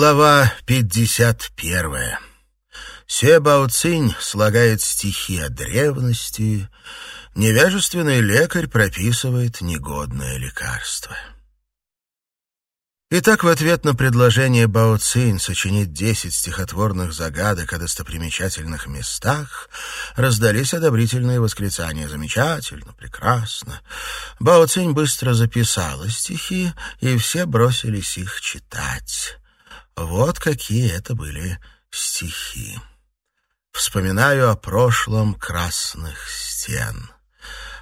Глава 51. Себао Цинь слагает стихи о древности, невежественный лекарь прописывает негодное лекарство. Итак, в ответ на предложение Бао Цинь сочинить десять стихотворных загадок о достопримечательных местах раздались одобрительные восклицания «Замечательно! Прекрасно!». Бао быстро записала стихи, и все бросились их читать. Вот какие это были стихи. Вспоминаю о прошлом красных стен.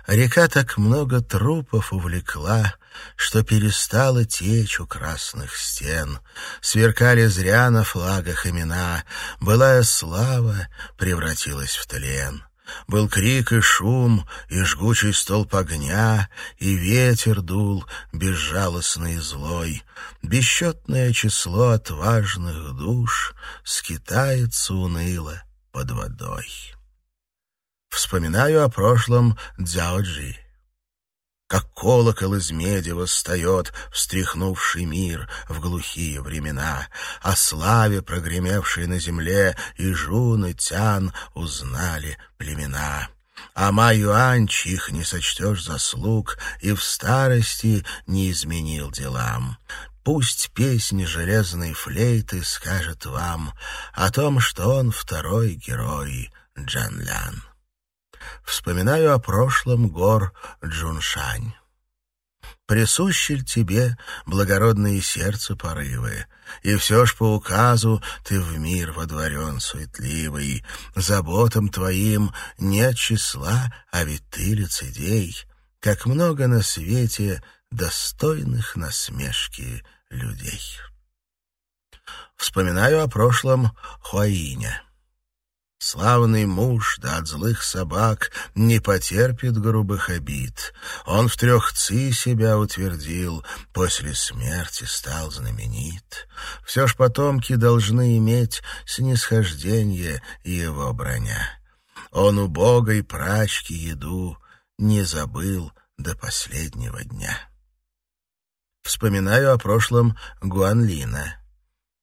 Река так много трупов увлекла, Что перестала течь у красных стен. Сверкали зря на флагах имена, Былая слава превратилась в тлен. Был крик и шум, и жгучий столб огня, И ветер дул, безжалостный и злой. Бесчетное число отважных душ Скитается уныло под водой. Вспоминаю о прошлом Дзяоджи. Как колокол из меди восстает, встряхнувший мир в глухие времена, О славе, прогремевшей на земле, и Жун, и Тян узнали племена. А Маюань, чьих не сочтешь заслуг, и в старости не изменил делам. Пусть песни железной флейты скажет вам о том, что он второй герой Джанлян. Вспоминаю о прошлом гор Джуншань. Присущи ли тебе благородные сердце порывы, И все ж по указу ты в мир водворен суетливый, Заботам твоим нет числа, а ведь ты лицедей, Как много на свете достойных насмешки людей. Вспоминаю о прошлом Хуаиня. Славный муж, да от злых собак, не потерпит грубых обид. Он в трех ци себя утвердил, после смерти стал знаменит. Все ж потомки должны иметь снисхождение его броня. Он убогой прачки еду не забыл до последнего дня. Вспоминаю о прошлом Гуанлина.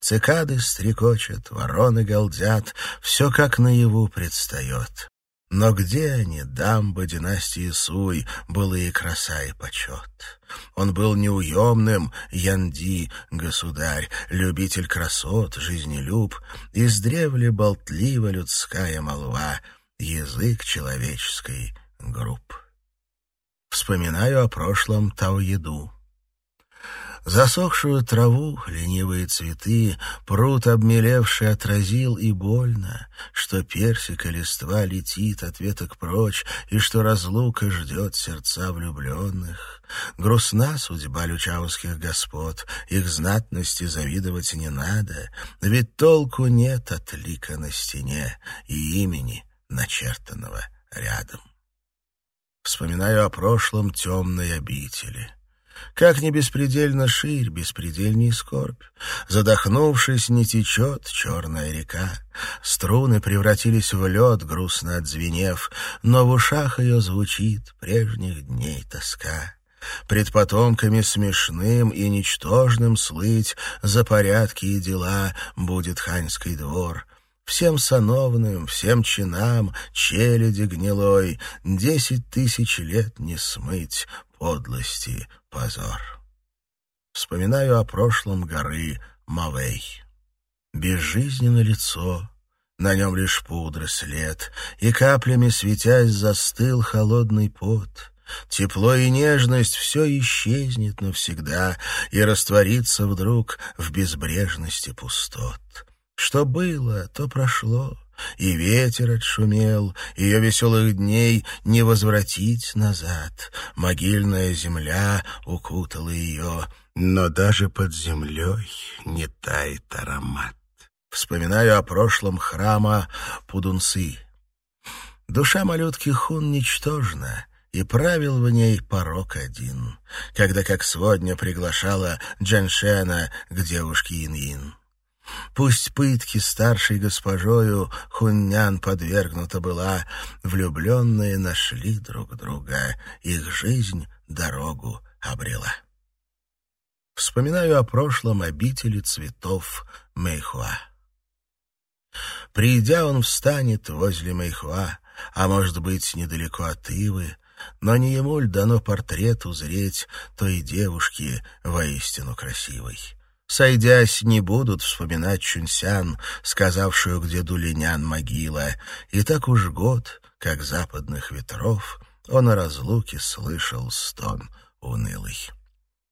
Цикады стрекочут, вороны галдят, все как наяву предстает. Но где они, дамба династии Суй, былые краса и почет? Он был неуемным, Янди, государь, любитель красот, жизнелюб, издревле болтлива людская молва, язык человеческий груб. Вспоминаю о прошлом Тауеду. Засохшую траву, ленивые цветы, пруд обмелевший отразил и больно, что персика листва летит от веток прочь, и что разлука ждет сердца влюбленных. Грустна судьба лючауских господ, их знатности завидовать не надо, ведь толку нет от лика на стене и имени, начертанного рядом. Вспоминаю о прошлом темной обители. Как не беспредельно ширь, беспредельней скорбь. Задохнувшись, не течет черная река. Струны превратились в лед, грустно отзвенев, но в ушах ее звучит прежних дней тоска. Пред потомками смешным и ничтожным слыть за порядки и дела будет ханьский двор. Всем сановным, всем чинам, челяди гнилой, Десять тысяч лет не смыть подлости позор. Вспоминаю о прошлом горы Мавей. Безжизненно лицо, на нем лишь пудра след, И каплями светясь застыл холодный пот. Тепло и нежность все исчезнет навсегда И растворится вдруг в безбрежности пустот. Что было, то прошло, и ветер отшумел, ее веселых дней не возвратить назад. Могильная земля укутала ее, но даже под землей не тает аромат. Вспоминаю о прошлом храма Пудунцы. Душа малютки Хун ничтожна, и правил в ней порок один, когда как сводня приглашала Джаншена к девушке Ин-Ин. Пусть пытки старшей госпожою Хуннян подвергнута была, Влюбленные нашли друг друга, Их жизнь дорогу обрела. Вспоминаю о прошлом обители цветов Мэйхуа. Придя, он встанет возле Мэйхуа, а, может быть, недалеко от Ивы, но не ему ль дано портрет узреть той девушки воистину красивой. Сойдясь, не будут вспоминать Чунсян, сказавшую, где Дулинян могила, и так уж год, как западных ветров, он о разлуке слышал стон унылый.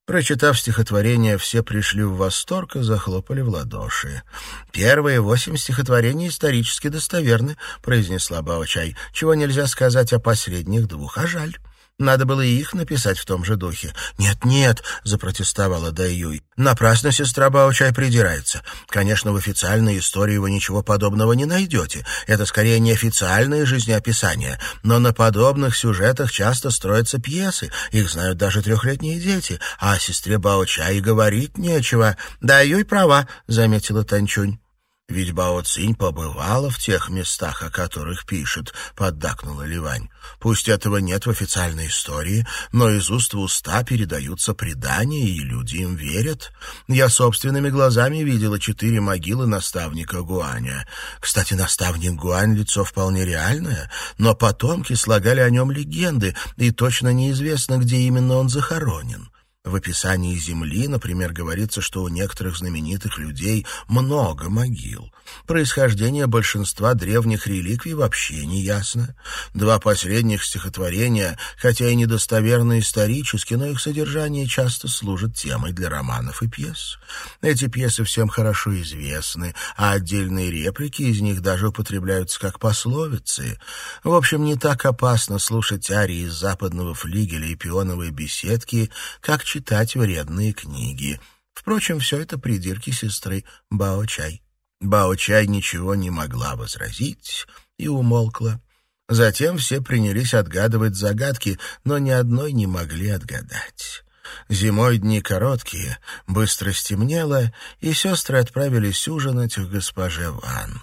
Прочитав стихотворение, все пришли в восторг и захлопали в ладоши. «Первые восемь стихотворений исторически достоверны», — произнесла Баочай, «чего нельзя сказать о последних двух, а жаль». Надо было и их написать в том же духе. «Нет-нет», — запротестовала Даюй. «Напрасно сестра Баучай придирается. Конечно, в официальной истории вы ничего подобного не найдете. Это скорее неофициальные жизнеописания. Но на подобных сюжетах часто строятся пьесы. Их знают даже трехлетние дети. А о сестре Баучай говорить нечего. Даюй права», — заметила Танчунь. «Ведь Бао Цинь побывала в тех местах, о которых пишет», — поддакнула Ливань. «Пусть этого нет в официальной истории, но из уст в уста передаются предания, и люди им верят. Я собственными глазами видела четыре могилы наставника Гуаня. Кстати, наставник Гуань — лицо вполне реальное, но потомки слагали о нем легенды, и точно неизвестно, где именно он захоронен. В описании Земли, например, говорится, что у некоторых знаменитых людей много могил. Происхождение большинства древних реликвий вообще не ясно. Два последних стихотворения, хотя и недостоверны исторически, но их содержание часто служит темой для романов и пьес. Эти пьесы всем хорошо известны, а отдельные реплики из них даже употребляются как пословицы. В общем, не так опасно слушать арии из западного флигеля и пионовой беседки, как читать вредные книги. Впрочем, все это придирки сестры Бао-Чай. Ничего не могла возразить и умолкла. Затем все принялись отгадывать загадки, но ни одной не могли отгадать. Зимой дни короткие, быстро стемнело, и сестры отправились ужинать к госпоже Ван.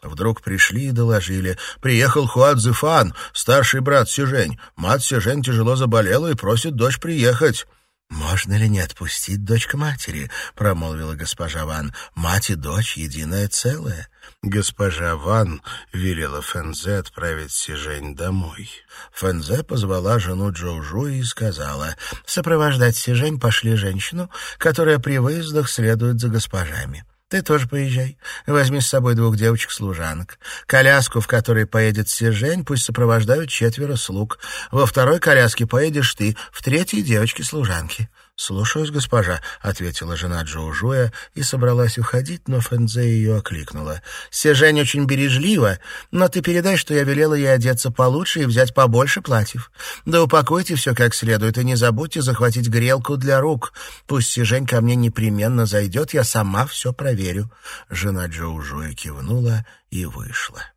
Вдруг пришли и доложили. Приехал Хуат Зефан, старший брат Сижень. Мать Сижень тяжело заболела и просит дочь приехать. «Можно ли не отпустить дочь к матери?» — промолвила госпожа Ван. «Мать и дочь — единое целое». Госпожа Ван велела Фэнзе отправить Сижень домой. Фэнзе позвала жену Джоужу и сказала, «Сопровождать Сижень пошли женщину, которая при выездах следует за госпожами». Ты тоже поезжай. Возьми с собой двух девочек-служанок. Коляску, в которой поедет Сижень, пусть сопровождают четверо слуг. Во второй коляске поедешь ты, в третьей — девочки-служанки. «Слушаюсь, госпожа», — ответила жена Джоужуя и собралась уходить, но Фэнзе ее окликнула. «Сежень очень бережлива, но ты передай, что я велела ей одеться получше и взять побольше платьев. Да упакуйте все как следует и не забудьте захватить грелку для рук. Пусть Сежень ко мне непременно зайдет, я сама все проверю». Жена Джоужуя кивнула и вышла.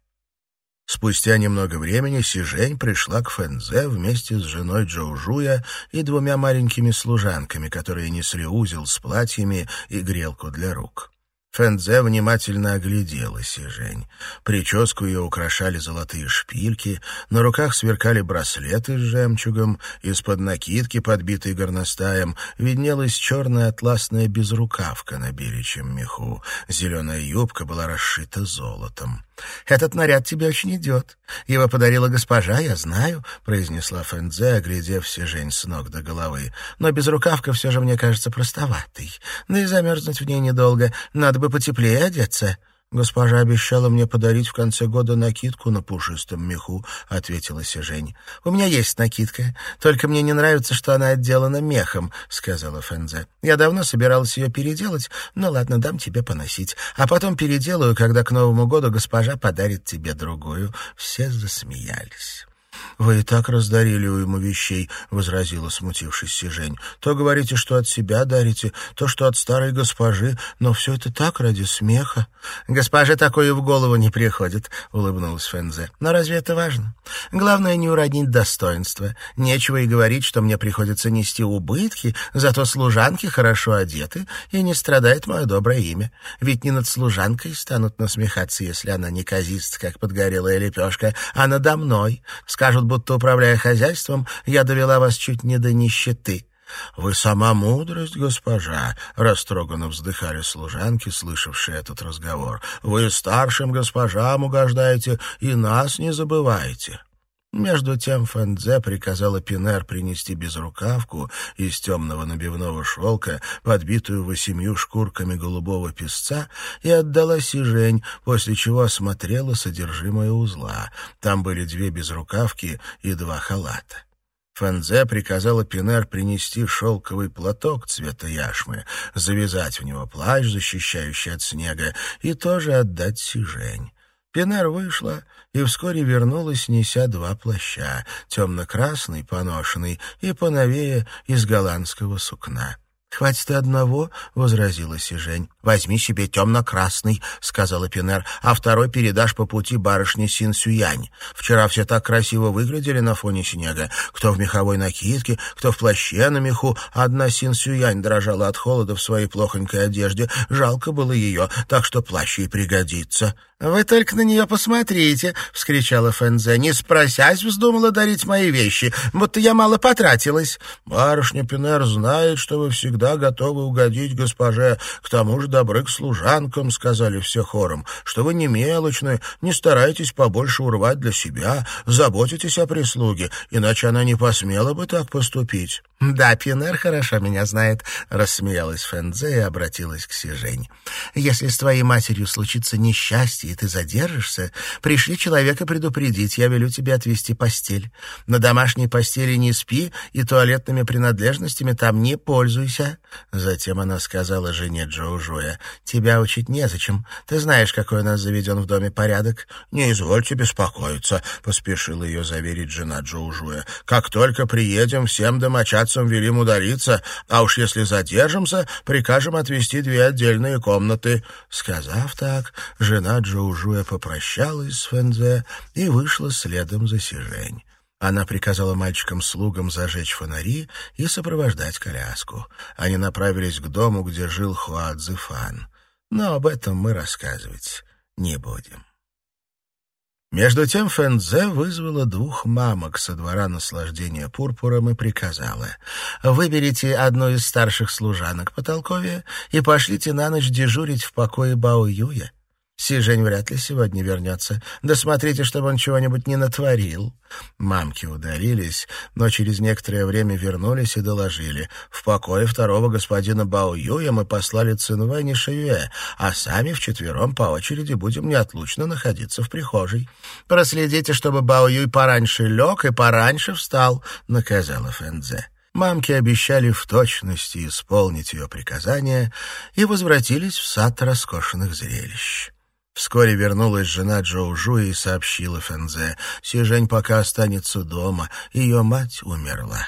Спустя немного времени Сижень пришла к Фэнзе вместе с женой Джоужуя и двумя маленькими служанками, которые несли узел с платьями и грелку для рук. Фэнзе внимательно оглядела Сижень. Прическу ее украшали золотые шпильки, на руках сверкали браслеты с жемчугом, из-под накидки, подбитой горностаем, виднелась черная атласная безрукавка на беличьем меху. Зеленая юбка была расшита золотом. «Этот наряд тебе очень идет. Его подарила госпожа, я знаю», — произнесла Фэнзе, оглядев Сижень с ног до головы. «Но безрукавка все же мне кажется простоватой. Да и замерзнуть в ней недолго. Надо бы потеплее одеться». «Госпожа обещала мне подарить в конце года накидку на пушистом меху», — ответила Сижень. «У меня есть накидка, только мне не нравится, что она отделана мехом», — сказала Фэнзе. «Я давно собиралась ее переделать, но ладно, дам тебе поносить. А потом переделаю, когда к Новому году госпожа подарит тебе другую». Все засмеялись. «Вы и так раздарили уйму вещей», — возразила смутившись Сижень. «То говорите, что от себя дарите, то, что от старой госпожи, но все это так ради смеха». «Госпоже такое в голову не приходит», — улыбнулась Фензе. «Но разве это важно? Главное не уронить достоинство. Нечего и говорить, что мне приходится нести убытки, зато служанки хорошо одеты, и не страдает мое доброе имя. Ведь не над служанкой станут насмехаться, если она не казист, как подгорелая лепешка, а надо мной. Скажут, будто, управляя хозяйством, я довела вас чуть не до нищеты. «Вы сама мудрость, госпожа», — растроганно вздыхали служанки, слышавшие этот разговор. «Вы старшим госпожам угождаете и нас не забываете». Между тем Фэнзе приказала Пинер принести безрукавку из темного набивного шелка, подбитую восемью шкурками голубого песца, и отдала Сижень, после чего осмотрела содержимое узла. Там были две безрукавки и два халата. Фэнзе приказала Пинер принести шелковый платок цвета яшмы, завязать в него плащ, защищающий от снега, и тоже отдать Сижень. Пинер вышла и вскоре вернулась, неся два плаща, темно-красный, поношенный, и поновее из голландского сукна. «Хватит и одного», — возразила Сижень. «Возьми себе темно-красный», — сказала Пинер, «а второй передашь по пути барышне Син-Сюянь. Вчера все так красиво выглядели на фоне снега. Кто в меховой накидке, кто в плаще на меху. Одна Син-Сюянь дрожала от холода в своей плохонькой одежде. Жалко было ее, так что плащ ей пригодится». «Вы только на нее посмотрите!» — вскричала Фэнзе. «Не спросясь, вздумала дарить мои вещи, будто я мало потратилась». «Барышня Пинер знает, что вы всегда готовы угодить госпоже, к тому же добры к служанкам», — сказали все хором, «что вы не мелочны, не старайтесь побольше урвать для себя, заботитесь о прислуге, иначе она не посмела бы так поступить». «Да, Пинер хорошо меня знает», — рассмеялась Фэнзе и обратилась к Сижень. «Если с твоей матерью случится несчастье, и ты задержишься, пришли человека предупредить, я велю тебе отвести постель. На домашней постели не спи и туалетными принадлежностями там не пользуйся». Затем она сказала жене Джоу Жуя, «Тебя учить незачем. Ты знаешь, какой у нас заведен в доме порядок». «Не извольте беспокоиться», — поспешила ее заверить жена Джоу Жуя. «Как только приедем, всем домочадцам велим удариться, а уж если задержимся, прикажем отвести две отдельные комнаты». Сказав так, жена Джоу Джоужуя попрощалась с Фэнзе и вышла следом за Сижень. Она приказала мальчикам-слугам зажечь фонари и сопровождать коляску. Они направились к дому, где жил Хуадзифан. Но об этом мы рассказывать не будем. Между тем Фэнзе вызвала двух мамок со двора наслаждения пурпуром и приказала «Выберите одну из старших служанок по толкове и пошлите на ночь дежурить в покое Бао Юя. Сижень вряд ли сегодня вернется. Да смотрите, чтобы он чего-нибудь не натворил. Мамки ударились, но через некоторое время вернулись и доложили. В покое второго господина Бао Юя мы послали Цинвэнь и Шиюэ, а сами вчетвером по очереди будем неотлучно находиться в прихожей. Проследите, чтобы Бао Юй пораньше лег и пораньше встал, — наказала Фэнзе. Мамки обещали в точности исполнить ее приказания и возвратились в сад роскошных зрелищ. Вскоре вернулась жена Джоу Жуи и сообщила Фэнзе, «Сижень пока останется дома, ее мать умерла».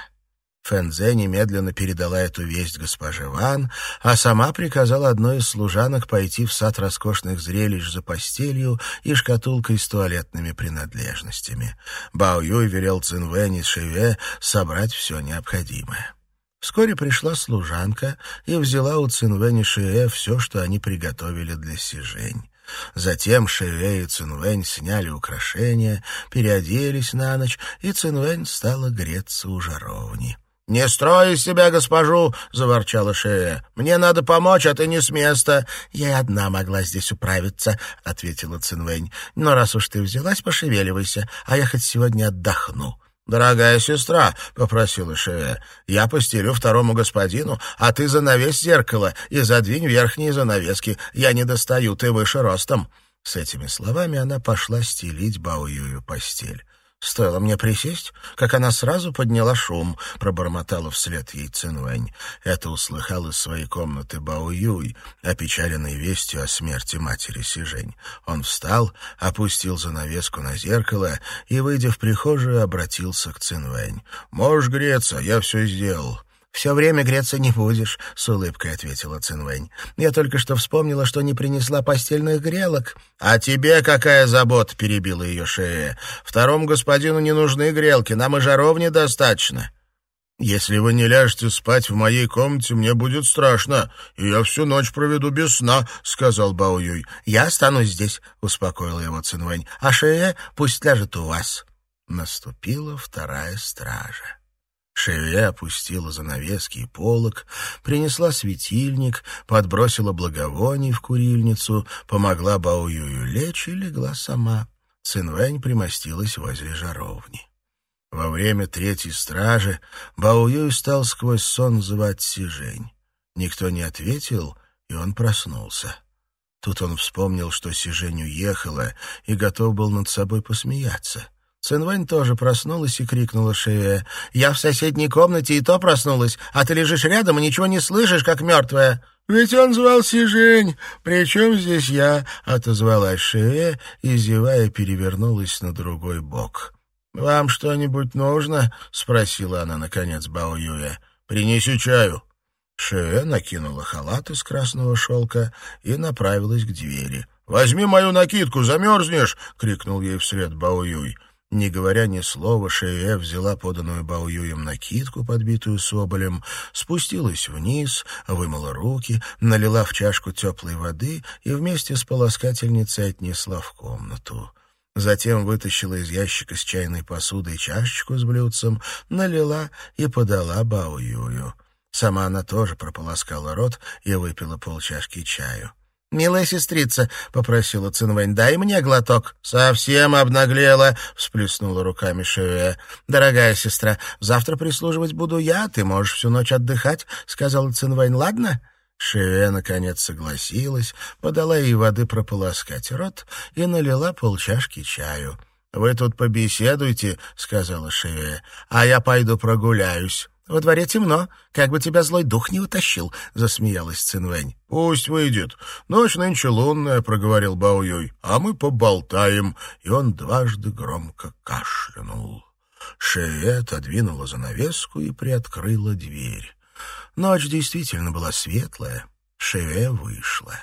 Фэнзе немедленно передала эту весть госпоже Ван, а сама приказала одной из служанок пойти в сад роскошных зрелищ за постелью и шкатулкой с туалетными принадлежностями. Бао Юй велел Цинвэнь и Шиве собрать все необходимое. Вскоре пришла служанка и взяла у Цинвэнь и Шиве все, что они приготовили для Сижень. Затем Шеве и Цинвэнь сняли украшения, переоделись на ночь, и Цинвэнь стала греться у жаровни. «Не строй из себя госпожу!» — заворчала Шея. «Мне надо помочь, а ты не с места!» «Я и одна могла здесь управиться», — ответила Цинвэнь. «Но раз уж ты взялась, пошевеливайся, а я хоть сегодня отдохну». «Дорогая сестра», — попросила Шеве, — «я постелю второму господину, а ты занавесь зеркало и задвинь верхние занавески. Я не достаю, ты выше ростом». С этими словами она пошла стелить Баоюю постель. Стоило мне присесть, как она сразу подняла шум, пробормотала вслед ей Цинвэнь. Это услыхал из своей комнаты Бао Юй, опечаленный вестью о смерти матери Сижень. Он встал, опустил занавеску на зеркало и, выйдя в прихожую, обратился к Цинвэнь. «Можешь греться, я все сделал». «Все время греться не будешь», — с улыбкой ответила Цинвэнь. «Я только что вспомнила, что не принесла постельных грелок». «А тебе какая забота?» — перебила ее шея. «Второму господину не нужны грелки, нам и жаровни достаточно». «Если вы не ляжете спать в моей комнате, мне будет страшно, и я всю ночь проведу без сна», — сказал Бао Юй. «Я останусь здесь», — успокоила его Цинвэнь. «А Шея пусть ляжет у вас». Наступила вторая стража. Шеве опустила занавески и полок, принесла светильник, подбросила благовоний в курильницу, помогла Баоюю лечь и легла сама. Цинвэнь примостилась возле жаровни. Во время третьей стражи Баоюй стал сквозь сон звать Сижень. Никто не ответил, и он проснулся. Тут он вспомнил, что Сижень уехала, и готов был над собой посмеяться. Цинвэнь тоже проснулась и крикнула Шеве. «Я в соседней комнате и то проснулась, а ты лежишь рядом и ничего не слышишь, как мертвая». «Ведь он звал Сижень. Причем здесь я?» — отозвалась Шеве и, зевая, перевернулась на другой бок. «Вам что-нибудь нужно?» — спросила она, наконец, Бао Юя. «Принеси чаю». Шеве накинула халат из красного шелка и направилась к двери. «Возьми мою накидку, замерзнешь!» — крикнул ей вслед Бао Юй. Не говоря ни слова, Шея взяла поданную Баоюем накидку, подбитую соболем, спустилась вниз, вымыла руки, налила в чашку теплой воды и вместе с полоскательницей отнесла в комнату. Затем вытащила из ящика с чайной посудой чашечку с блюдцем, налила и подала Баоюю. Сама она тоже прополоскала рот и выпила полчашки чаю. «Милая сестрица», — попросила Цинвэнь, — «дай мне глоток». «Совсем обнаглела», — всплеснула руками Шеве. «Дорогая сестра, завтра прислуживать буду я, ты можешь всю ночь отдыхать», — сказала Цинвэнь, — «ладно?» Шеве, наконец, согласилась, подала ей воды прополоскать рот и налила полчашки чаю. «Вы тут побеседуйте», — сказала Шеве, — «а я пойду прогуляюсь». «Во дворе темно, как бы тебя злой дух не утащил», — засмеялась Цинвэнь. «Пусть выйдет. Ночь нынче лунная», — проговорил Бао Юй, — «а мы поболтаем». И он дважды громко кашлянул. Шея отодвинула занавеску и приоткрыла дверь. Ночь действительно была светлая. Шеве вышла.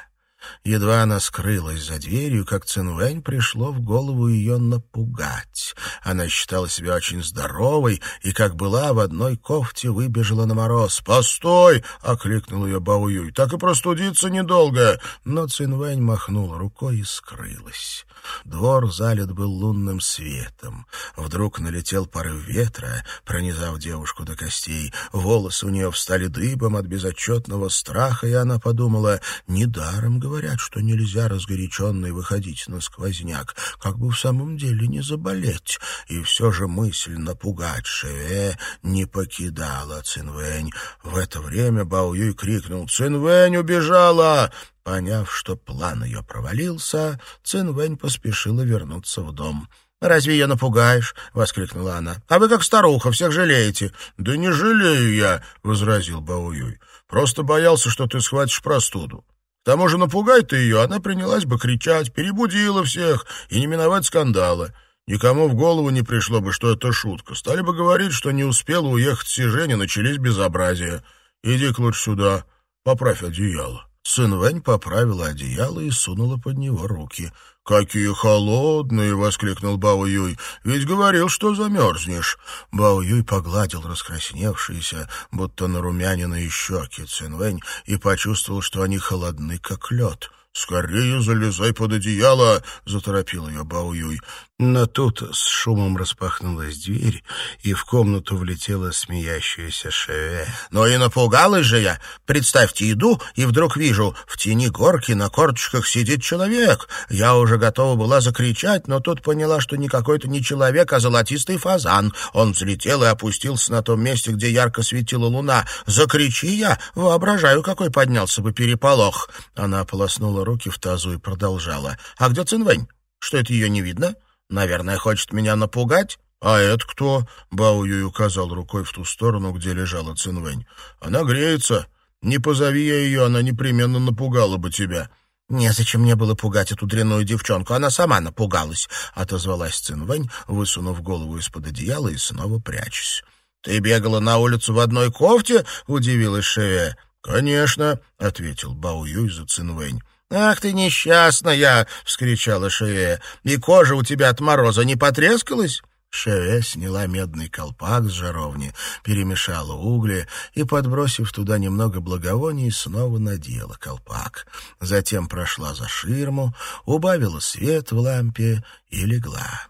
Едва она скрылась за дверью, как Цинвэнь пришло в голову ее напугать. Она считала себя очень здоровой и, как была, в одной кофте выбежала на мороз. «Постой!» — окликнул ее Баоюй. «Так и простудиться недолго!» Но Цинвэнь махнула рукой и скрылась. Двор залит был лунным светом. Вдруг налетел порыв ветра, пронизав девушку до костей. Волосы у нее встали дыбом от безотчетного страха, и она подумала, недаром говорят, что нельзя разгоряченной выходить на сквозняк, как бы в самом деле не заболеть. И все же мысль напугать Шеве не покидала Цинвэнь. В это время Бао Юй крикнул «Цинвэнь убежала!» Поняв, что план ее провалился, Цинвэнь поспешила вернуться в дом. «Разве ее напугаешь?» — воскликнула она. «А вы как старуха, всех жалеете». «Да не жалею я», — возразил Баоюй. «Просто боялся, что ты схватишь простуду. К тому же напугай ты ее, она принялась бы кричать, перебудила всех, и не миновать скандала. Никому в голову не пришло бы, что это шутка. Стали бы говорить, что не успела уехать Сижень, начались безобразия. Иди-ка лучше сюда, поправь одеяло». Сын Вэнь поправила одеяло и сунула под него руки. «Какие холодные!» — воскликнул Бао Юй. «Ведь говорил, что замерзнешь». Бао Юй погладил раскрасневшиеся, будто нарумяненные щеки Цинвэнь и почувствовал, что они холодны, как лед. «Скорее залезай под одеяло!» — заторопил ее Баоюй. Но тут с шумом распахнулась дверь, и в комнату влетела смеящаяся Шеве. «Но и напугалась же я! Представьте, иду, и вдруг вижу, в тени горки на корточках сидит человек. Я уже готова была закричать, но тут поняла, что не какой-то не человек, а золотистый фазан. Он взлетел и опустился на том месте, где ярко светила луна. Закричи я, воображаю, какой поднялся бы переполох!» Она ополоснула руки в тазу и продолжала. «А где Цинвэнь? Что это ее не видно?» Наверное, хочет меня напугать? «А это кто?» — Бао Юй указал рукой в ту сторону, где лежала Цинвэнь. «Она греется. Не позови я ее, она непременно напугала бы тебя». «Незачем мне было пугать эту дрянную девчонку, она сама напугалась», — отозвалась Цинвэнь, высунув голову из-под одеяла и снова прячась. «Ты бегала на улицу в одной кофте?» — удивилась Шеве. «Конечно», — ответил Бао Юй за Цинвэнь. «Ах ты несчастная!» — вскричала Шеве. «И кожа у тебя от мороза не потрескалась?» Шеве сняла медный колпак с жаровни, перемешала угли и, подбросив туда немного благовоний, снова надела колпак. Затем прошла за ширму, убавила свет в лампе и легла.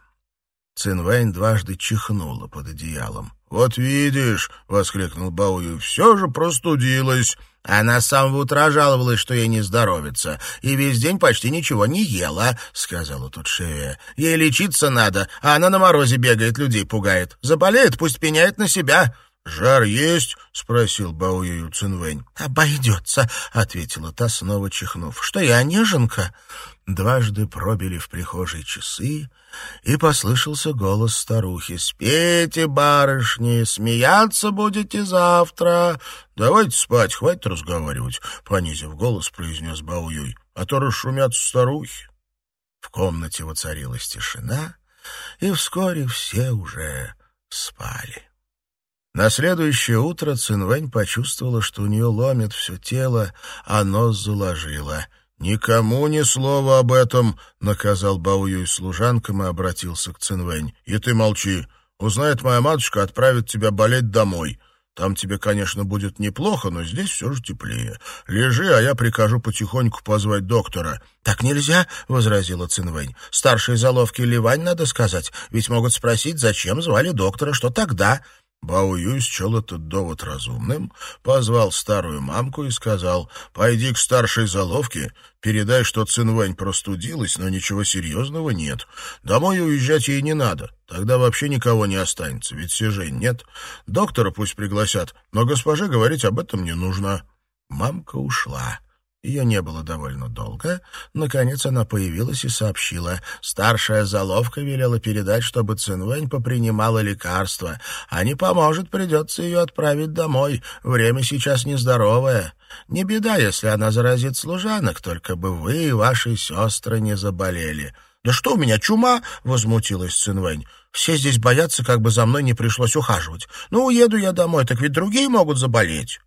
Цинвэнь дважды чихнула под одеялом. «Вот видишь», — воскликнул Баую, — «все же простудилась». Она с самого утра жаловалась, что ей не здоровится, и весь день почти ничего не ела, — сказала тут Шея. Ей лечиться надо, а она на морозе бегает, людей пугает. Заболеет, пусть пеняет на себя. «Жар есть?» — спросил Баоюю Цинвэнь. «Обойдется», — ответила та, снова чихнув. «Что я, неженка?» Дважды пробили в прихожей часы, и послышался голос старухи. «Спейте, барышни, смеяться будете завтра!» «Давайте спать, хватит разговаривать», — понизив голос, произнес Баоюй. «А то расшумят старухи». В комнате воцарилась тишина, и вскоре все уже спали. На следующее утро Цинвэнь почувствовала, что у нее ломит все тело, а нос заложило. «Никому ни слова об этом!» — наказал Баую служанкам и обратился к Цинвэнь. «И ты молчи. Узнает моя матушка, отправит тебя болеть домой. Там тебе, конечно, будет неплохо, но здесь все же теплее. Лежи, а я прикажу потихоньку позвать доктора». «Так нельзя», — возразила Цинвэнь. «Старшей заловки Ливань, надо сказать. Ведь могут спросить, зачем звали доктора, что тогда...» Бао Юй счел этот довод разумным, позвал старую мамку и сказал, «Пойди к старшей заловке, передай, что Цинвэнь простудилась, но ничего серьезного нет. Домой уезжать ей не надо, тогда вообще никого не останется, ведь сижень нет. Доктора пусть пригласят, но госпоже говорить об этом не нужно». Мамка ушла. Ее не было довольно долго. Наконец она появилась и сообщила. Старшая заловка велела передать, чтобы Цинвэнь попринимала лекарства. А не поможет, придется ее отправить домой. Время сейчас нездоровое. Не беда, если она заразит служанок, только бы вы и ваши сестры не заболели. «Да что у меня, чума?» — возмутилась Цинвэнь. «Все здесь боятся, как бы за мной не пришлось ухаживать. Ну, уеду я домой, так ведь другие могут заболеть».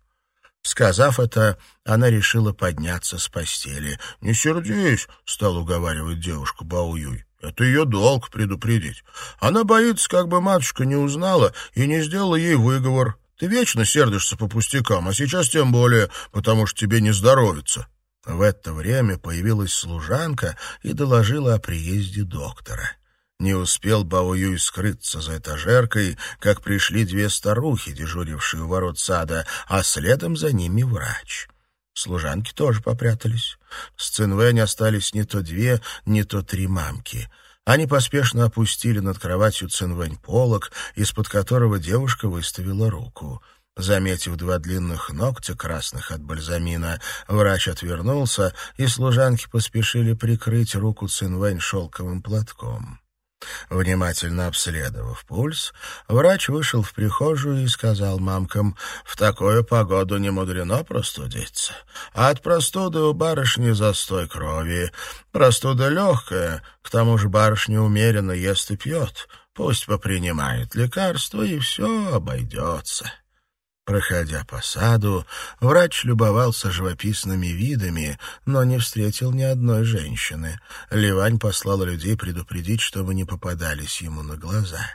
Сказав это, она решила подняться с постели. «Не сердись», — стал уговаривать девушку Баоюй. «Это ее долг предупредить. Она боится, как бы матушка не узнала и не сделала ей выговор. Ты вечно сердишься по пустякам, а сейчас тем более, потому что тебе не здоровится». В это время появилась служанка и доложила о приезде доктора. Не успел Баоюй скрыться за этажеркой, как пришли две старухи, дежурившие у ворот сада, а следом за ними врач. Служанки тоже попрятались. С Цинвэнь остались не то две, не то три мамки. Они поспешно опустили над кроватью Цинвэнь полок, из-под которого девушка выставила руку. Заметив два длинных ногтя, красных от бальзамина, врач отвернулся, и служанки поспешили прикрыть руку Цинвэнь шелковым платком. Внимательно обследовав пульс, врач вышел в прихожую и сказал мамкам, «В такую погоду не мудрено простудиться. А от простуды у барышни застой крови. Простуда легкая, к тому же барышня умеренно ест и пьет. Пусть попринимает лекарства, и все обойдется». Проходя по саду, врач любовался живописными видами, но не встретил ни одной женщины. Ливань послала людей предупредить, чтобы не попадались ему на глаза.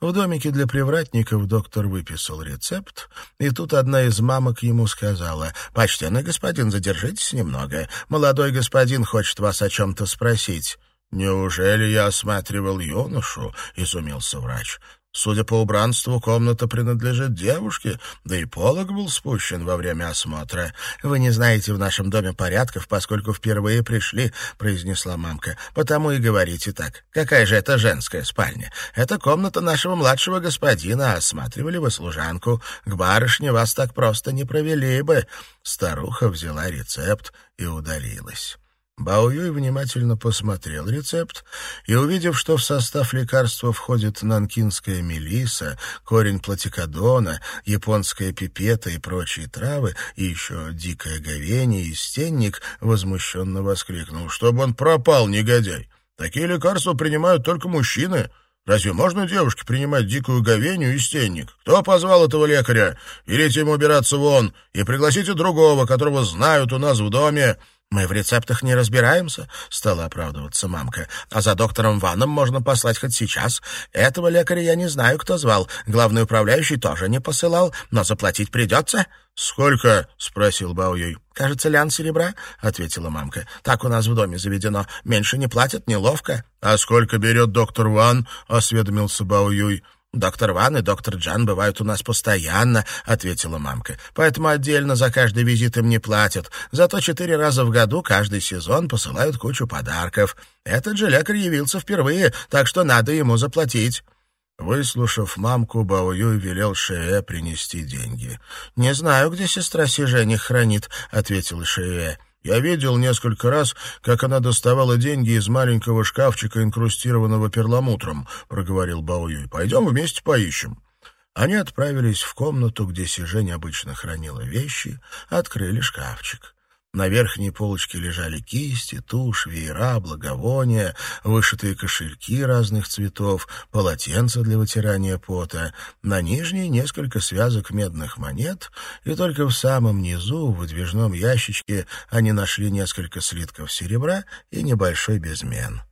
В домике для привратников доктор выписал рецепт, и тут одна из мамок ему сказала, «Почтенный господин, задержитесь немного. Молодой господин хочет вас о чем-то спросить». «Неужели я осматривал юношу?» — изумился врач. Судя по убранству, комната принадлежит девушке, да и полог был спущен во время осмотра. «Вы не знаете в нашем доме порядков, поскольку впервые пришли», — произнесла мамка. «Потому и говорите так. Какая же это женская спальня? Это комната нашего младшего господина. Осматривали вы служанку. К барышне вас так просто не провели бы». Старуха взяла рецепт и удалилась. Баоюй внимательно посмотрел рецепт и, увидев, что в состав лекарства входит нанкинская мелиса, корень платикадона, японская пипета и прочие травы, и еще дикое говенье и стенник, возмущенно воскликнул, чтобы он пропал, негодяй. Такие лекарства принимают только мужчины. Разве можно девушке принимать дикую говенью и стенник? Кто позвал этого лекаря? Велите ему убираться вон и пригласите другого, которого знают у нас в доме. «Мы в рецептах не разбираемся», — стала оправдываться мамка. «А за доктором Ваном можно послать хоть сейчас. Этого лекаря я не знаю, кто звал. Главный управляющий тоже не посылал, но заплатить придется». «Сколько?» — спросил Баоюй. «Кажется, лян серебра», — ответила мамка. «Так у нас в доме заведено. Меньше не платят, неловко». «А сколько берет доктор Ван?» — осведомился Баоюй. «Доктор Ван и доктор Джан бывают у нас постоянно», — ответила мамка. «Поэтому отдельно за каждый визит им не платят. Зато четыре раза в году каждый сезон посылают кучу подарков. Этот же лекарь явился впервые, так что надо ему заплатить». Выслушав мамку, Бао велел Шее принести деньги. «Не знаю, где сестра Сижень их хранит», — ответил Шее. Я видел несколько раз, как она доставала деньги из маленького шкафчика, инкрустированного перламутром, — проговорил Бао Юй. — Пойдем вместе поищем. Они отправились в комнату, где Сижень обычно хранила вещи, открыли шкафчик. На верхней полочке лежали кисти, тушь, веера, благовония, вышитые кошельки разных цветов, полотенца для вытирания пота. На нижней несколько связок медных монет, и только в самом низу, в выдвижном ящичке, они нашли несколько слитков серебра и небольшой безмен.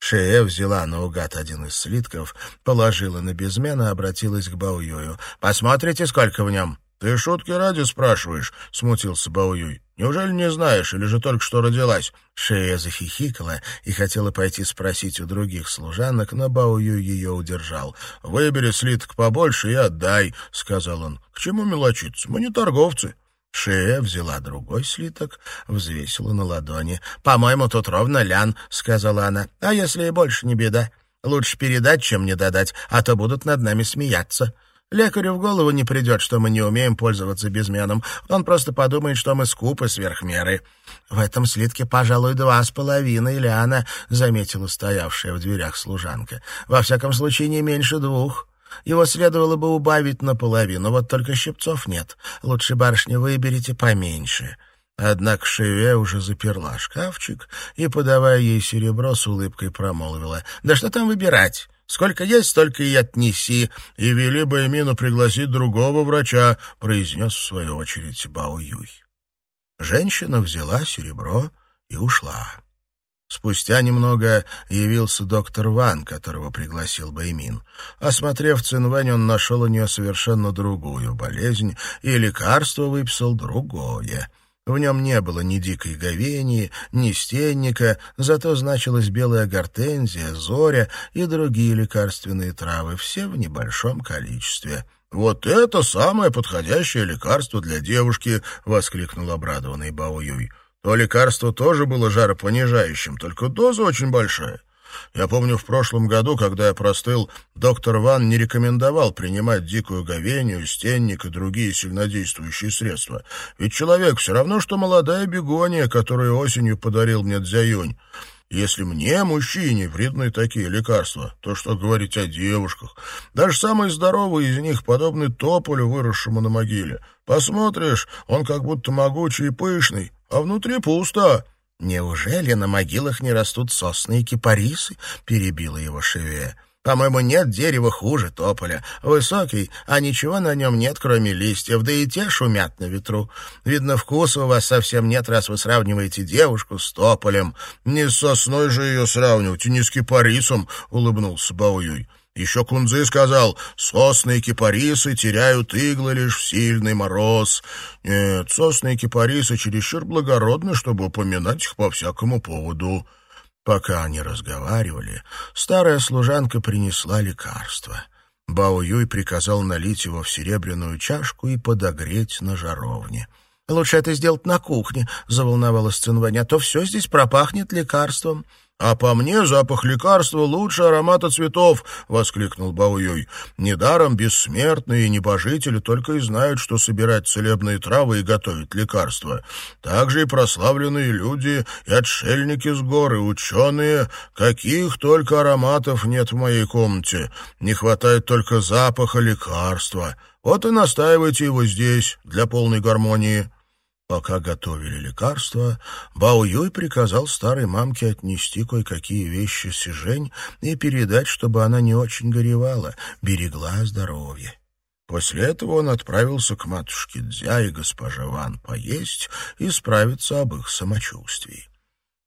Шея взяла наугад один из слитков, положила на безмен и обратилась к Баоюю. «Посмотрите, сколько в нем!» «Ты шутки ради спрашиваешь?» — смутился Баоюй. Неужели не знаешь, или же только что родилась?» Шея захихикала и хотела пойти спросить у других служанок, но Баую ее удержал. «Выбери слиток побольше и отдай», — сказал он. «К чему мелочиться? Мы не торговцы». Шея взяла другой слиток, взвесила на ладони. «По-моему, тут ровно лян», — сказала она. «А если и больше, не беда. Лучше передать, чем не додать, а то будут над нами смеяться». Лекарю в голову не придет, что мы не умеем пользоваться безменом. Он просто подумает, что мы скупы сверх меры. В этом слитке, пожалуй, два с половиной ляна, — заметила стоявшая в дверях служанка. Во всяком случае, не меньше двух. Его следовало бы убавить наполовину, вот только щипцов нет. Лучше, барышня, выберите поменьше. Однако Шеве уже заперла шкафчик и, подавая ей серебро, с улыбкой промолвила. «Да что там выбирать? Сколько есть, столько и отнеси. И вели бы Эмину пригласить другого врача, — произнес в свою очередь Бао Юй. Женщина взяла серебро и ушла. Спустя немного явился доктор Ван, которого пригласил Баймин. Осмотрев Цинвэнь, он нашел у нее совершенно другую болезнь, и лекарство выписал другое. В нем не было ни дикой говении, ни стенника, зато значилась белая гортензия, зоря и другие лекарственные травы, все в небольшом количестве. «Вот это самое подходящее лекарство для девушки!» — воскликнул обрадованный Бао Юй. «То лекарство тоже было жаропонижающим, только доза очень большая. Я помню, в прошлом году, когда я простыл, доктор Ван не рекомендовал принимать дикую говению, стенник и другие сильнодействующие средства. Ведь человек все равно, что молодая бегония, которую осенью подарил мне Дзяюнь. Если мне, мужчине, вредны такие лекарства, то что говорить о девушках? Даже самые здоровые из них подобны тополю, выросшему на могиле. Посмотришь, он как будто могучий и пышный, а внутри пусто. «Неужели на могилах не растут сосны и кипарисы?» — перебила его Шеве. «По-моему, нет дерева хуже тополя. Высокий, а ничего на нем нет, кроме листьев, да и те шумят на ветру. Видно, вкуса у вас совсем нет, раз вы сравниваете девушку с тополем». «Не с сосной же ее сравнивать, и не с кипарисом», — улыбнулся Баоюй. Еще Кунзы сказал, сосны и кипарисы теряют иглы лишь в сильный мороз. Нет, сосны и кипарисы чересчур благородны, чтобы упоминать их по всякому поводу. Пока они разговаривали, старая служанка принесла лекарство. Бао Юй приказал налить его в серебряную чашку и подогреть на жаровне. «Лучше это сделать на кухне», — заволновалась Цинвань, «а то все здесь пропахнет лекарством». «А по мне запах лекарства лучше аромата цветов!» — воскликнул Баоюй. «Недаром бессмертные и небожители только и знают, что собирать целебные травы и готовить лекарства. Также и прославленные люди, и отшельники с горы, ученые. Каких только ароматов нет в моей комнате. Не хватает только запаха лекарства. Вот и настаивайте его здесь, для полной гармонии». Пока готовили лекарства, Бао Юй приказал старой мамке отнести кое-какие вещи Сижень и передать, чтобы она не очень горевала, берегла здоровье. После этого он отправился к матушке Дзя и госпоже Ван поесть и справиться об их самочувствии.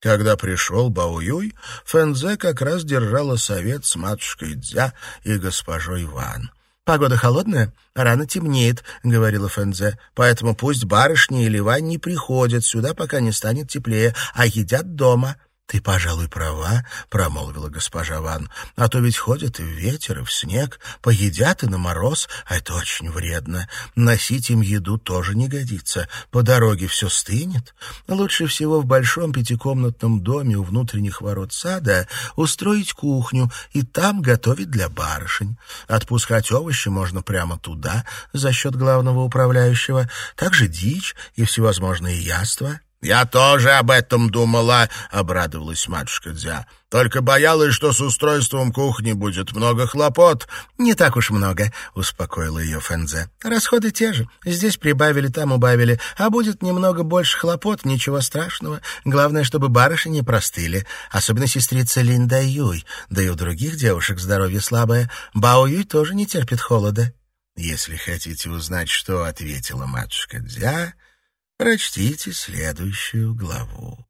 Когда пришел Бао Юй, Фэнзе как раз держала совет с матушкой Дзя и госпожой Ван — «Погода холодная, рано темнеет», — говорила Фэнзе, «поэтому пусть барышни или Вань не приходят сюда, пока не станет теплее, а едят дома». «Ты, пожалуй, права», — промолвила госпожа Ван. «А то ведь ходят и в ветер, и в снег, поедят и на мороз, а это очень вредно. Носить им еду тоже не годится. По дороге все стынет. Лучше всего в большом пятикомнатном доме у внутренних ворот сада устроить кухню и там готовить для барышень. Отпускать овощи можно прямо туда, за счет главного управляющего. Также дичь и всевозможные яства». «Я тоже об этом думала», — обрадовалась матушка Дзя. «Только боялась, что с устройством кухни будет много хлопот». «Не так уж много», — успокоила ее Фэнзе. «Расходы те же. Здесь прибавили, там убавили. А будет немного больше хлопот, ничего страшного. Главное, чтобы барышни не простыли. Особенно сестрица Линда Юй. Да и у других девушек здоровье слабое. Бао Юй тоже не терпит холода». Если хотите узнать, что ответила матушка Дзя, Прочтите следующую главу.